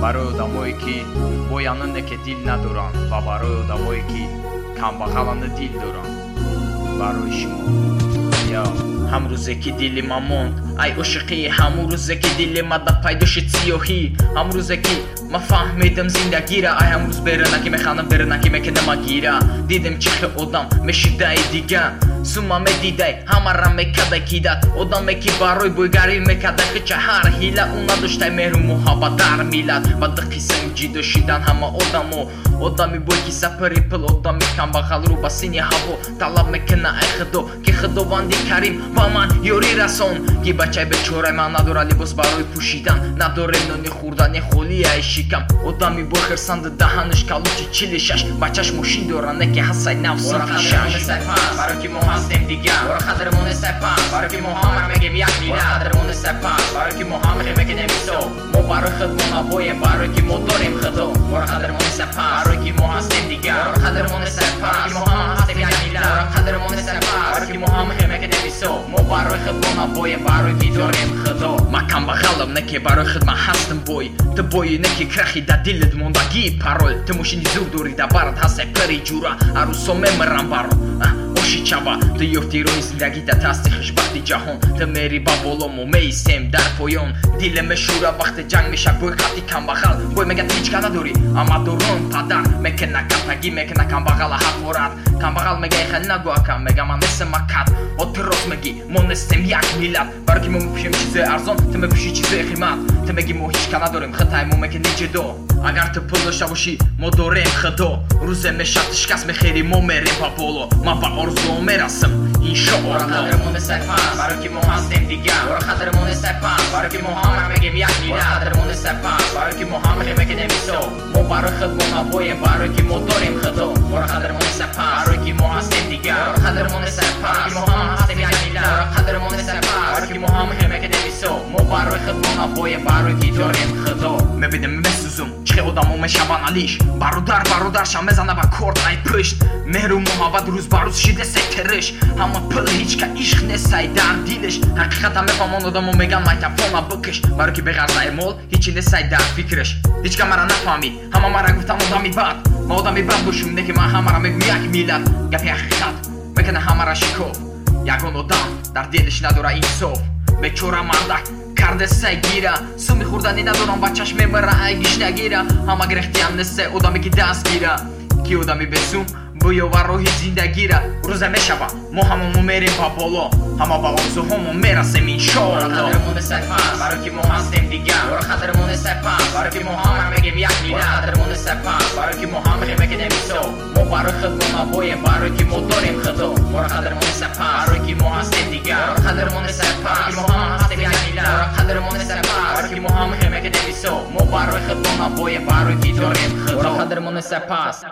барои одамое ки боянане ки дил надоранд ва барои одамое ки камбағалана дил доранд. Барои шумо я ҳамрӯзе ки дили ма монд ай ошиқӣ ҳамун рӯзе ки дили ма да пайдо шид сиёҳӣ ҳамрӯзе ки ма фаҳмидам зиндагира ай ҳамрӯз беранаки механам беранаки мекунама гира дидем чихи одам мешидаи дига сума медидай ҳамара мекадай кидат одаме ки барои бойгарӣ мекадай хича ҳар ҳила у надоштай меҳру муҳаббат дар миллат ба дақисам ҷидо шидан ҳама одамо одами бой ки сапари пил одами камбағалрӯ ба сини ҳаво талаб мекуна ай худо ки худованди карим ба ман ёрӣ расон ки бачаи ვაჩაებეს ჩორამა ნადორალიბოს ბაროი ფუშიდან. ნადორენო не хурда не холия ишикам одами бохерсанд даҳанаш калучи чилишаш ба чашму шиндора неке ҳасай навсам фишаш бароки мо ҳастем дигар баро қадримоне сепам бароки мо ҳама мегем як мила қадримоне сепам бароки мо ҳама мекунем исо мо барои худ мо ҳавоем бароки мо дорем худо баро қадримоне сепам лицо Мо барой хедлона боя барой видорем хедо Макам багалам неке барой хедма хастым бой Ты бой неке крахи да дилит монда ги пароль Ты мушин зурдури да барат хасе пери джура Ару соме мрам баро ოში ჩავა და იოფტიროი ზინდაგი და თასი ხშბახტი ჯაჰონ. და მერი ბაბოლო მომეი სემ დარფოიონ. დილე მე შურა ბახტე ჯანგ მე შაგ ბოიხატი კამბახალ ბოი მეგა ტიჩ კანადური ამადორონ პადარ მეკენა კატაგი მეკენა კამბახალა ჰაკორატ გამაღალ მე გაიხანა გვაქამე გამანესე მაკატ ოტროს მეგი მონესემ як მილად ვარგი მომფშემჩიზე არზონ თემებშიჩიზე ხიმათ თემეგი მოჰიშ კანადორემ ხათაი მომეკე ნიჯედო აგარტ ფულო შავში მოდორემ ხდო რუზე მე შატშკას მე ხერი მომერე ბაბოლო მაბა ორზო მერასემ ინშო ორანდო მონესე ფა ვარგი მომასემ დგა ორ ხათერ მონესე ფა ვარგი მოჰამრ მეგი як მილად ხათერ მონესე ფა ვარგი მოჰამრ მეგი ნემისო برای خود ما هوای برای که ما داریم خدا برای قدرمون سپر برای که ما هستیم دیگر برای قدرمون سپر ما هم هستیم یعنی برای قدرمون سپر برای که ما هم همه که نمیسو ما برای خود ما هوای برای که داریم одам омешаван алиш. Бародар бародарша мезана ба кордаи пӯшт меҳру муҳаббат рӯз ба рӯз шиде сетериш ҳама пӯл ҳичка ишқ несай дар дилиш ҳақиқата мефаҳмон одамо меган майтафона бикиш баро ки беғарза эмол ҳичи несай дар фикриш ҳичка мара нафаҳмид ҳама мара гуфтан одами бад. Ма одами бад бошум не ки ман ҳамара мегӯям як миллат гапи ҳақиқат. Мекана ҳамара шикоф ягон одам дар дилиш надора инсоф. Бечора мардак кардесай гира суми хӯрдани надорам ба чашм мемара ай гиштагира ҳама гирехтиам несай одаме ки даст гира ки одами бесум буёва роҳи зиндагира рӯза мешава мо ҳамамон мерем ба боло ҳама ба орзуҳомон мерасем иншоаллоқадрмони сапас баро ки мо ҳастем дига боро қадрмони сапас баро ки мо ҳама мегем як мила қадрмони сапас баро ки мо ҳама мекунем исо мо баро худмо мабоем баро ки мо дорем худо боро қадрмони сапас баро ки мо ҳастем дига боро қадрмони сапас خاطر من سپاس که مهم همه که دیسو مو برای خود ما بوی برای کی جاریم خدا خاطر من سپاس